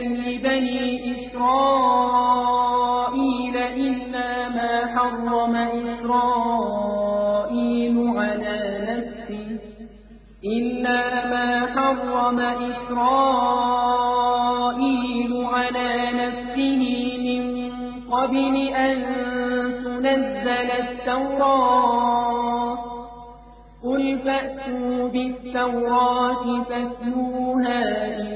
لبني إسرائيل إلا ما حرم إسرائيل على نفسه إلا ما حرم إسرائيل على نفسه من قبل أن تنزل التوراة. قل فأتوا بالتوراة فاتلوها إن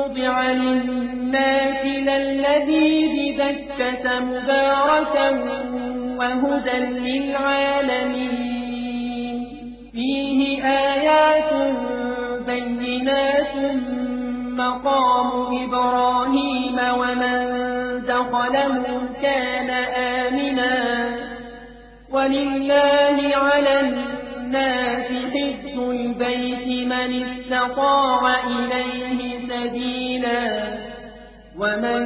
وضع للناس للذي بذكة مباركا وهدى للعالمين. فيه آيات بينات مقام إبراهيم ومن دخله كان آمنا. ولله على الناس حج البيت من استطاع إليه ومن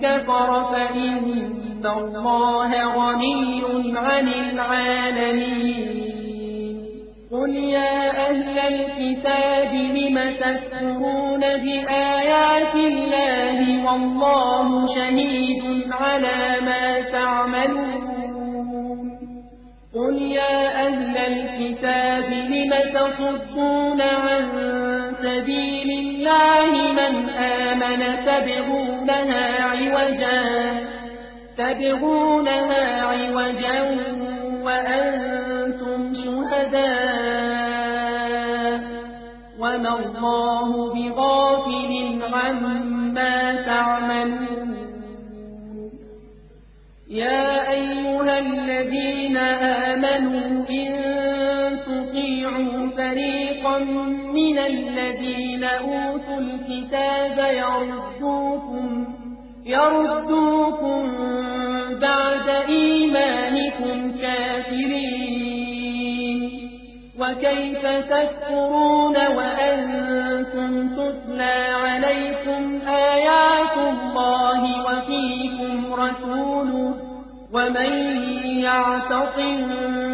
كفر فإن الله غني عن العالمين. قل يا أهل الكتاب لم تكفرون بآيات الله والله شهيد على ما تعملون. قل يا أهل الكتاب لم تصدون عن سبيل الله من آمن تبغونها عوجا تبغونها عوجا وأنتم شهداء. وما الله بغافل عما تعملون. يا أيها الذين آمنوا إن فريقا من الذين أوتوا الكتاب يردوكم يردوكم بعد إيمانكم كافرين. وكيف تكفرون وأنتم تتلى عليكم آيات الله وفيكم رسوله ومن يعتصم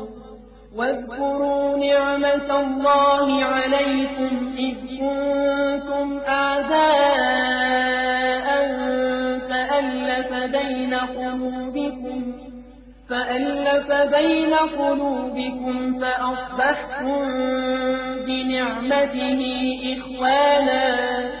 واذكروا نعمة الله عليكم إذ كنتم أعداء فألف بين قلوبكم فألف بين قلوبكم فأصبحتم بنعمته إخوانا.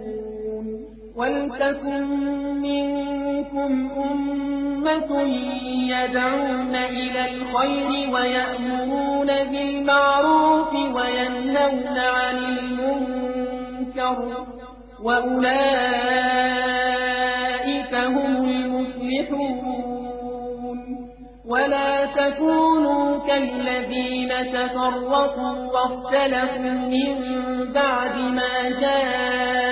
ولتكن منكم أمة يدعون إلى الخير ويأمرون بالمعروف وينهون عن المنكر وأولئك هم المفلحون. ولا تكونوا كالذين تفرقوا واختلفوا من بعد ما جاءهم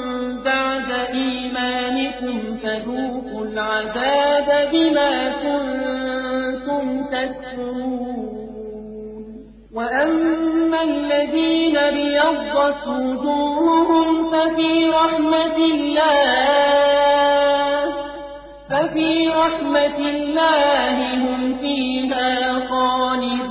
بعد إيمانكم فذوقوا العذاب بما كنتم تكفرون. وأما الذين بيضت وجوههم ففي رحمة الله ففي رحمة الله هم فيها خالدون.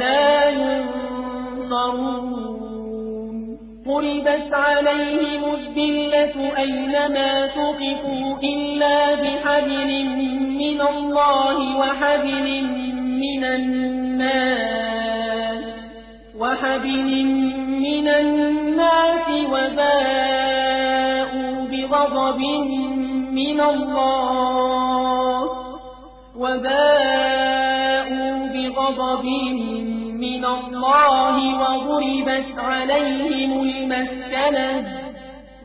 لا ينصرون. ضربت عليهم الذلة أينما تقفوا إلا بحبل من الله وحبل من الناس وحبل من الناس وباءوا بغضب من الله وباءوا بغضب من الله وضربت عليهم المسكنة.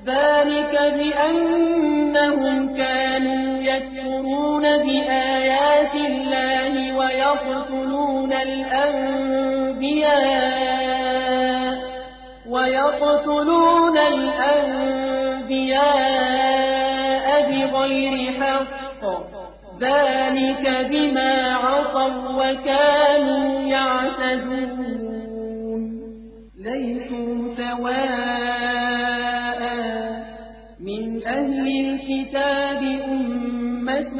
ذلك بأنهم كانوا يكفرون بآيات الله ويقتلون الأنبياء ويقتلون الأنبياء بغير حق. ذلك بما عصوا وكانوا يعتدون. ليسوا سواء من أهل الكتاب أمة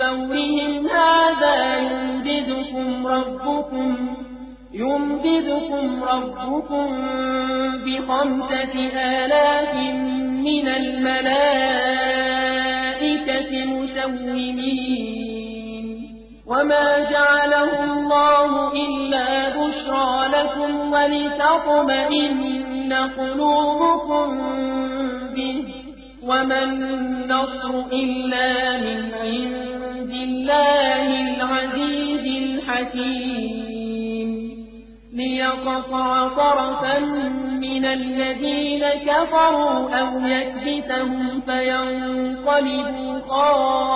فورهم هذا يمددكم ربكم يمددكم ربكم بخمسة آلاف من الملائكة مسومين وما جعله الله إلا بشرى لكم ولتطمئن قلوبكم به وما النصر إلا من عند الله العزيز الحكيم. ليقطع طرفا من الذين كفروا أو يكبتهم فينقلبوا خائبين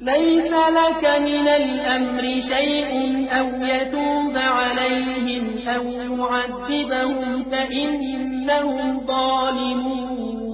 ليس لك من الأمر شيء أو يتوب عليهم أو يعذبهم فإنهم ظالمون.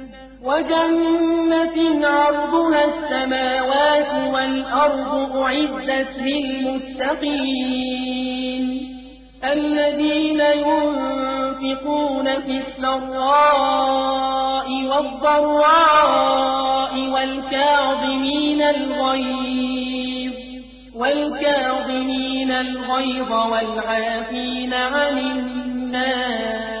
وجنة عرضها السماوات والأرض أعزت للمتقين الذين ينفقون في السراء والضراء والكاظمين الغيظ والكاظمين الغيظ والعافين عن الناس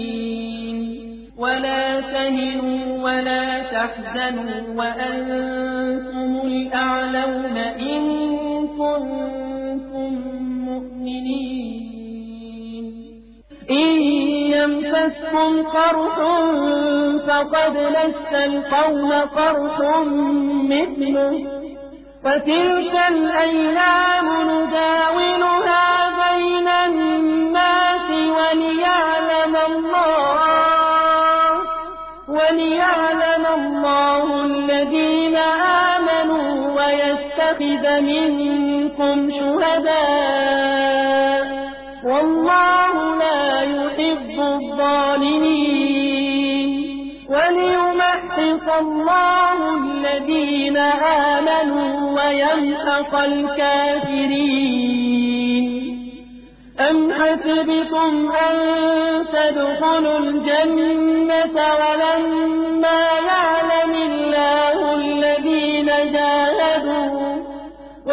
ولا تهنوا ولا تحزنوا وأنتم الأعلون إن كنتم مؤمنين. إن يمسسكم قرح فقد مس القوم قرح مثله. وتلك الأيام نداولها بين الناس وليعلم الله الذين آمنوا ويتخذ منكم شهداء والله لا يحب الظالمين وليمحق الله الذين آمنوا ويمحق الكافرين أم حسبتم أن تدخلوا الجنة ولما يعلم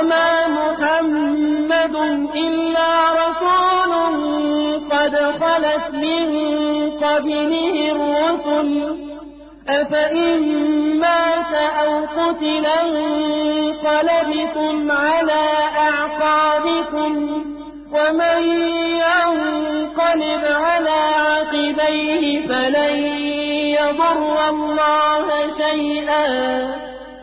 وما محمد إلا رسول قد خلت من قبله الرسل. أفإن مات أو قتل انقلبتم على أعقابكم. ومن ينقلب على عقبيه فلن يضر الله شيئا.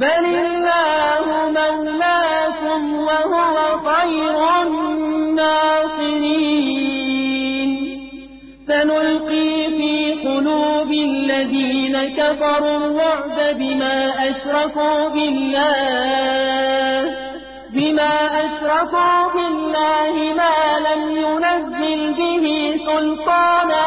بل الله مولاكم وهو خير الناصرين سنلقي في قلوب الذين كفروا الرعب بما أشركوا بالله بما أشركوا بالله ما لم ينزل به سلطانا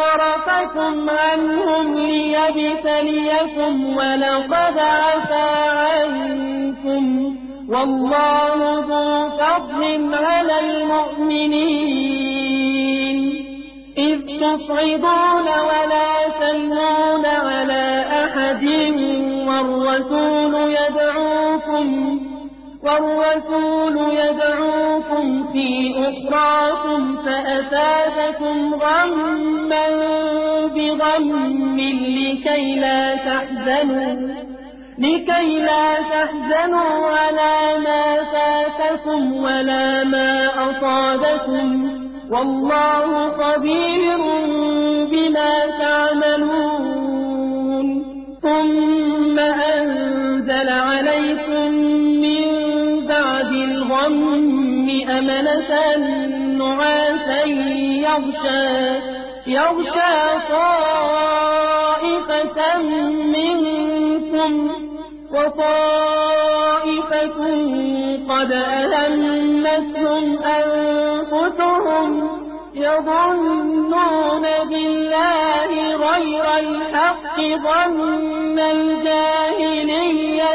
صرفكم عنهم ليبتليكم ولقد عفا عنكم. والله ذو فضل على المؤمنين. إذ تصعدون ولا تلون على أحد والرسول يدعوكم والرسول يدعوكم في أخراكم فأفادكم غما بغم لكي لا تحزنوا لكي لا تحزنوا على ما فاتكم ولا ما أصابكم. والله خبير بما تعملون. ثم أنزل عليكم الغم أمنة نعاسا يغشى يغشى طائفة منكم وطائفة قد أهمتهم أنفسهم يظنون بالله غير الحق ظن الجاهلية.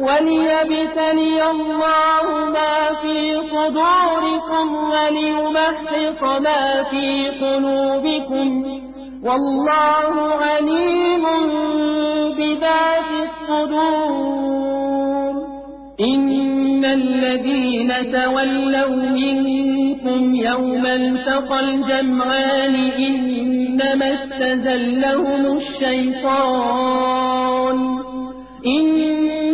وليبتلي الله ما في صدوركم وليمحق ما في قلوبكم. والله عليم بذات الصدور. إن الذين تولوا منكم يوم التقى الجمعان إنما استزلهم الشيطان.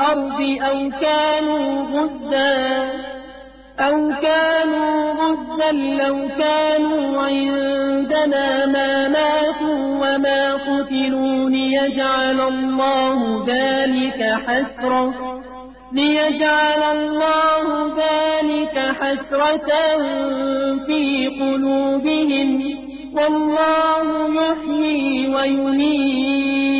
الأرض أو كانوا غزا أو كانوا غزا لو كانوا عندنا ما ماتوا وما قتلوا ليجعل الله ذلك حسرة ليجعل الله ذلك حسرة في قلوبهم والله يحيي ويميت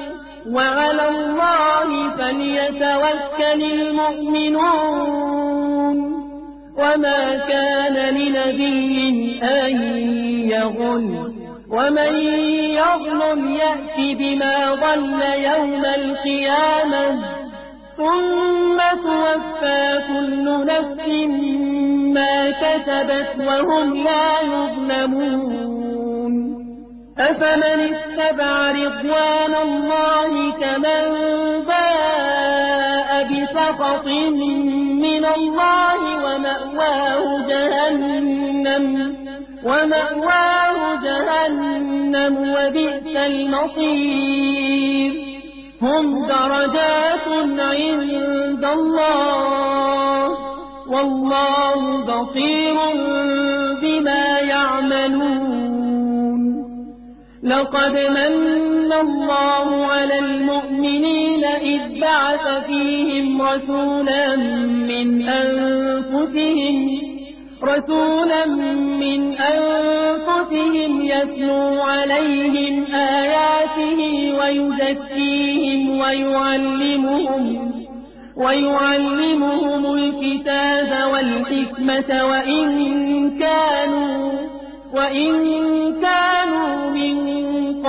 وعلى الله فليتوكل المؤمنون. وما كان لنبي أن يغل ومن يغل يأتي بما ضل يوم القيامة. ثم توفى كل نفس ما كتبت وهم لا يظلمون. أفمن اتبع رضوان الله كمن باء بسخط من الله ومأواه جهنم ومأواه جهنم وبئس المصير. هم درجات عند الله والله بصير بما يعملون. لقد من الله على المؤمنين إذ بعث فيهم رسولا من أنفسهم رسولا من أنفسهم يتلو عليهم آياته ويزكيهم ويعلمهم ويعلمهم الكتاب والحكمة وإن كانوا وإن كانوا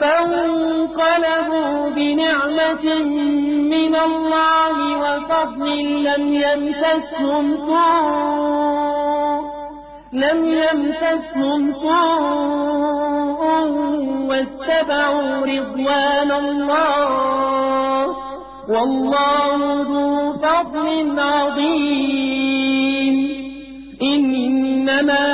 فانقلبوا بنعمة من الله وفضل لم يمسسهم سوء لم يمسسهم سوء واتبعوا رضوان الله والله ذو فضل عظيم إنما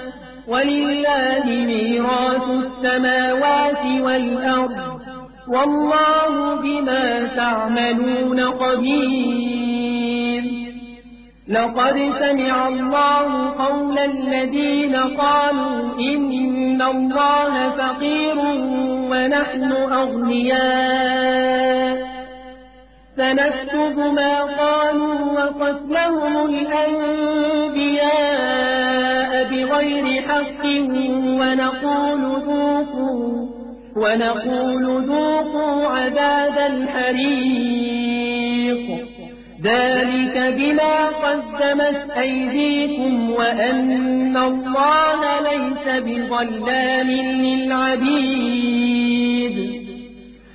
ولله ميراث السماوات والأرض والله بما تعملون قدير. لقد سمع الله قول الذين قالوا إن الله فقير ونحن أغنياء. سنكتب ما قالوا وقتلهم الأنبياء. بغير حق ونقول ذوقوا ونقول ذوقوا عذاب الحريق. ذلك بما قدمت أيديكم وأن الله ليس بظلام للعبيد.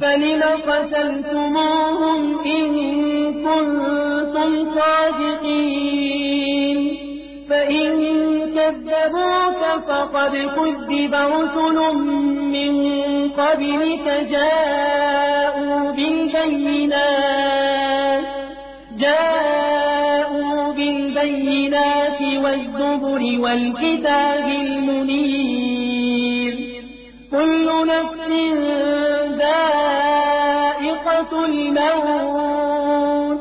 فلم قتلتموهم إن كنتم صادقين فإن كذبوك فقد كذب رسل من قبلك جاءوا بالبينات جاءوا بالبينات والزبر والكتاب المنير كل نفس الموت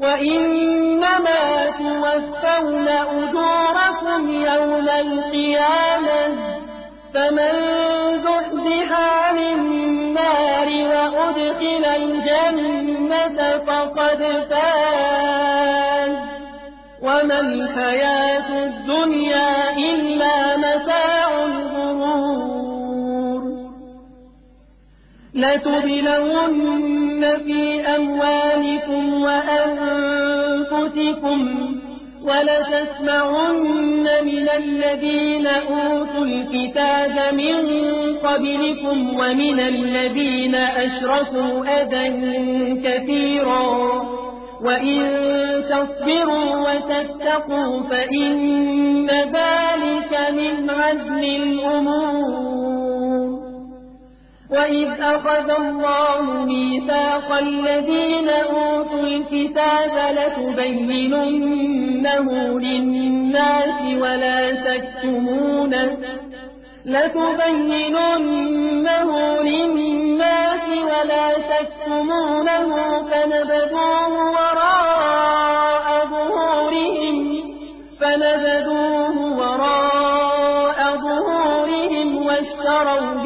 وإنما توفون أجوركم يوم القيامة فمن زحزح عن النار وأدخل الجنة فقد فاز وما الحياة الدنيا إلا متاع لتبلون في أموالكم وأنفسكم ولتسمعن من الذين أوتوا الكتاب من قبلكم ومن الذين أشركوا أذى كثيرا. وإن تصبروا وتتقوا فإن ذلك من عزم الأمور. وإذ أخذ الله ميثاق الذين أوتوا الكتاب لتبيننه للناس ولا تكتمونه لتبيننه للناس ولا تكتمونه فنبذوه وراء ظهورهم فنبذوه وراء ظهورهم واشتروا به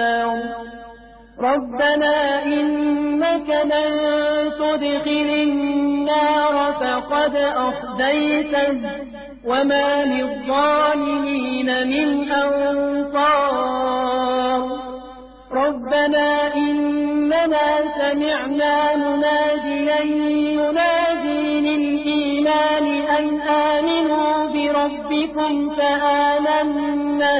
ربنا إنك من تدخل النار فقد أخذيته وما للظالمين من أنصار ربنا إننا سمعنا مناديا ينادي للإيمان أن آمنوا بربكم فآمنا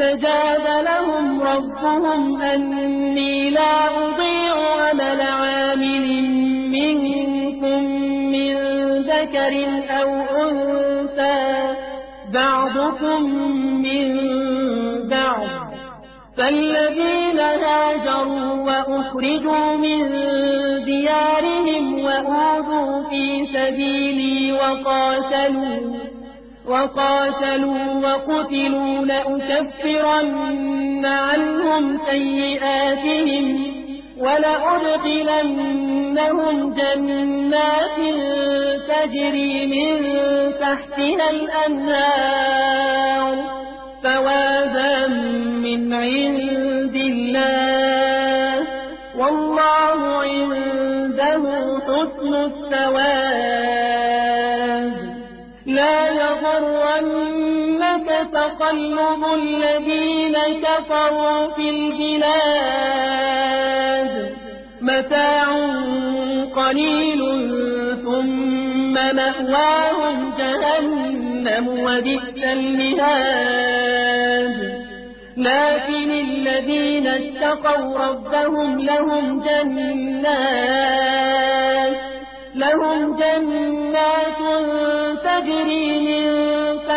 فاستجاب لهم ربهم أني لا أضيع عمل عامل منكم من ذكر أو أنثى. بعضكم من بعض. فالذين هاجروا وأخرجوا من ديارهم وأوذوا في سبيلي وقاتلوا وقاتلوا وقتلوا لأكفرن عنهم سيئاتهم ولأدخلنهم جنات تجري من تحتها الأنهار فوابا من عند الله والله عنده حسن الثواب تقلب الذين كفروا في البلاد متاع قليل ثم مأواهم جهنم وبئس المهاد. لكن الذين اتقوا ربهم لهم جنات لهم جنات تجري من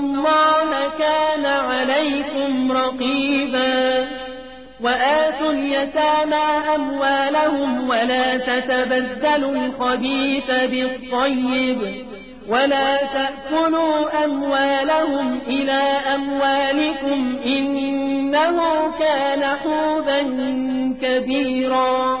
الله كان عليكم رقيبا وآتوا اليتامى أموالهم ولا تتبدلوا الخبيث بالطيب ولا تأكلوا أموالهم إلى أموالكم إنه كان حوبا كبيرا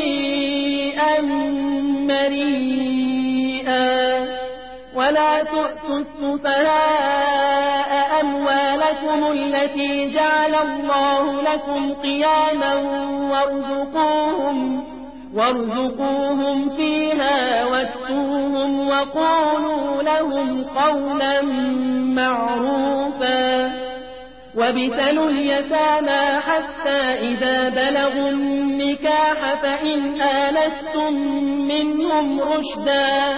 تؤتوا السفهاء أموالكم التي جعل الله لكم قياما وارزقوهم وارزقوهم فيها واكسوهم وقولوا لهم قولا معروفا وابتلوا اليتامى حتى إذا بلغوا النكاح فإن آنستم منهم رشدا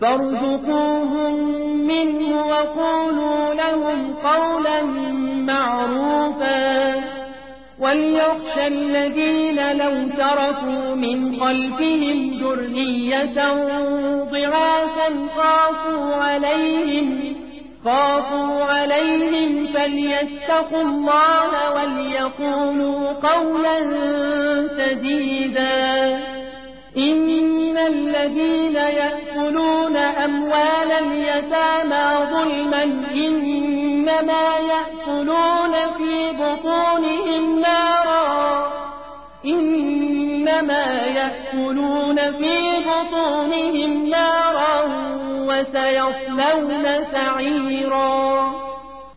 فارزقوهم منه وقولوا لهم قولا معروفا. وليخشى الذين لو تركوا من خلفهم ذرية ضعافا خافوا عليهم خافوا عليهم فليتقوا الله وليقولوا قولا سديدا. إن الذين يأكلون أموال اليتامى ظلما إنما يأكلون في بطونهم نارا. إنما يأكلون في بطونهم نارا وسيصلون سعيرا.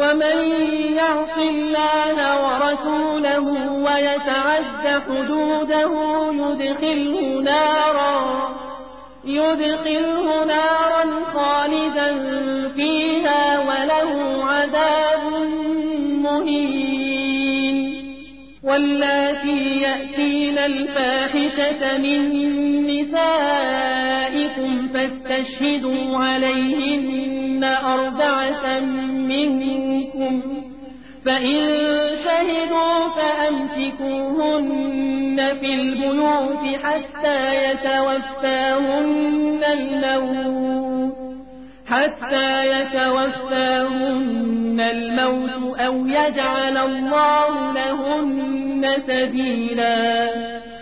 ومن يعص الله ورسوله ويتعد حدوده يدخله نارا يدخله نارا خالدا فيها وله عذاب مهين. واللاتي يأتين الفاحشة من نسائكم فاستشهدوا عليهن أربعة منكم. فإن شهدوا فأمسكوهن في البيوت حتى يتوفاهن الموت. حتى يتوفاهن الموت أو يجعل الله لهن سبيلا.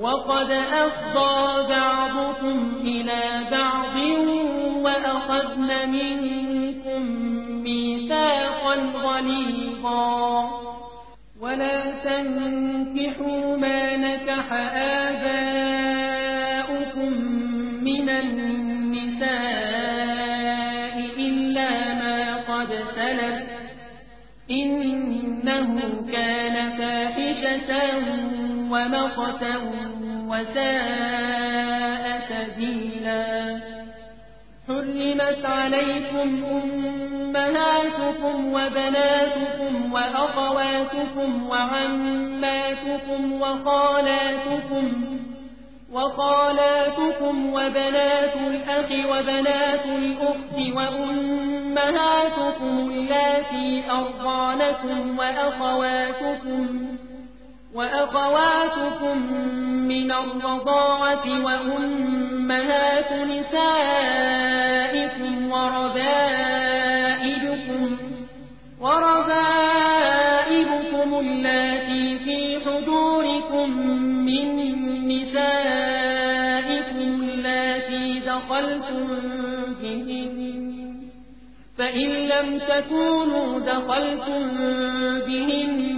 وقد أفضى بعضكم إلى بعض وأخذن منكم ميثاقا غليظا. ولا تنكحوا ما نكح آباؤكم وساء سبيلا حرم حرمت عليكم أمهاتكم وبناتكم وأخواتكم وعماتكم وخالاتكم وخالاتكم وبنات الأخ وبنات الأخت وأمهاتكم التي أرضانكم وأخواتكم وأخواتكم من الرضاعة وأمهات نسائكم وربائبكم وربائبكم التي في حضوركم من نسائكم التي دخلتم بهن. فإن لم تكونوا دخلتم بهن